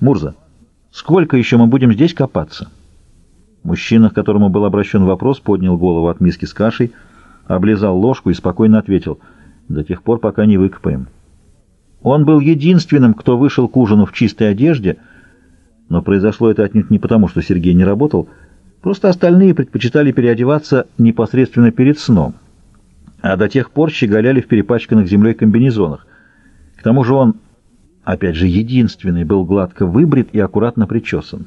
Мурза, сколько еще мы будем здесь копаться? Мужчина, к которому был обращен вопрос, поднял голову от миски с кашей, облизал ложку и спокойно ответил, «До тех пор, пока не выкопаем». Он был единственным, кто вышел к ужину в чистой одежде, но произошло это отнюдь не потому, что Сергей не работал, просто остальные предпочитали переодеваться непосредственно перед сном, а до тех пор щеголяли в перепачканных землей комбинезонах. К тому же он, опять же, единственный, был гладко выбрит и аккуратно причесан.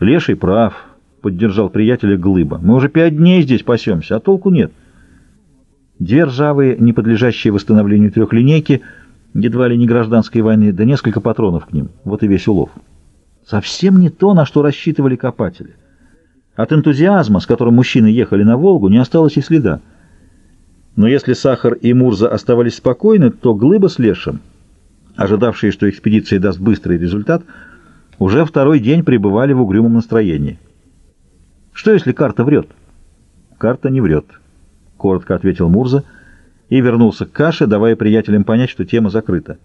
«Леший прав», — поддержал приятеля Глыба. «Мы уже пять дней здесь пасемся, а толку нет». Две ржавые, не подлежащие восстановлению трехлинейки, едва ли не гражданской войны, да несколько патронов к ним. Вот и весь улов. Совсем не то, на что рассчитывали копатели. От энтузиазма, с которым мужчины ехали на Волгу, не осталось и следа. Но если Сахар и Мурза оставались спокойны, то Глыба с Лешем, ожидавшие, что экспедиция даст быстрый результат, уже второй день пребывали в угрюмом настроении. Что, если карта врет? Карта не врет, — коротко ответил Мурза и вернулся к каше, давая приятелям понять, что тема закрыта.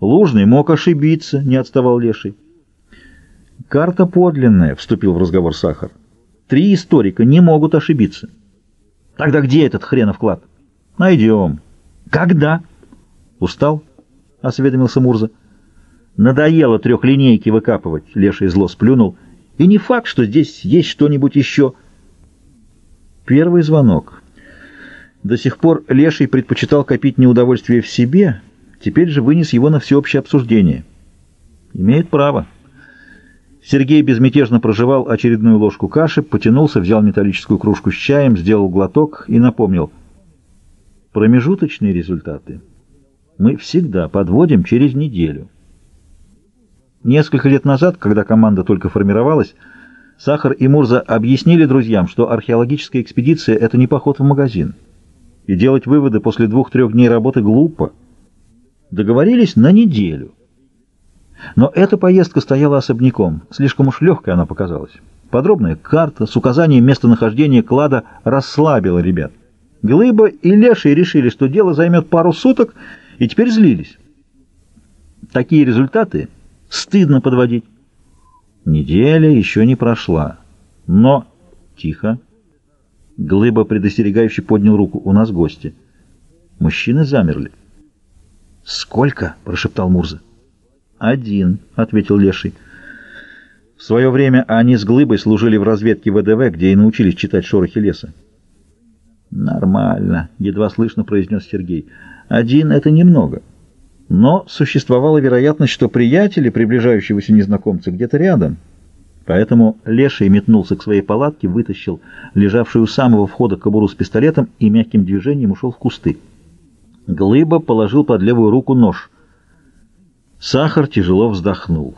Лужный мог ошибиться, — не отставал Леший. Карта подлинная, — вступил в разговор Сахар. Три историка не могут ошибиться. Тогда где этот хренов клад? Найдем. Когда? Устал? — осведомился Мурза. Надоело трехлинейки выкапывать, — Леший зло сплюнул. И не факт, что здесь есть что-нибудь еще. Первый звонок. До сих пор Леший предпочитал копить неудовольствие в себе, теперь же вынес его на всеобщее обсуждение. Имеет право. Сергей безмятежно прожевал очередную ложку каши, потянулся, взял металлическую кружку с чаем, сделал глоток и напомнил. Промежуточные результаты мы всегда подводим через неделю. Несколько лет назад, когда команда только формировалась, Сахар и Мурза объяснили друзьям, что археологическая экспедиция — это не поход в магазин. И делать выводы после двух-трех дней работы глупо. Договорились на неделю. Но эта поездка стояла особняком, слишком уж легкой она показалась. Подробная карта с указанием местонахождения клада расслабила ребят. Глыба и Леший решили, что дело займет пару суток, и теперь злились. Такие результаты стыдно подводить. Неделя еще не прошла, но... Тихо. Глыба предостерегающе поднял руку. У нас гости. Мужчины замерли. «Сколько?» — прошептал Мурза. «Один», — ответил Леший. В свое время они с Глыбой служили в разведке ВДВ, где и научились читать шорохи леса. «Нормально», — едва слышно произнес Сергей. «Один — это немного». Но существовала вероятность, что приятели приближающегося незнакомца где-то рядом. Поэтому Леший метнулся к своей палатке, вытащил лежавшую у самого входа кобуру с пистолетом и мягким движением ушел в кусты. Глыба положил под левую руку нож. Сахар тяжело вздохнул.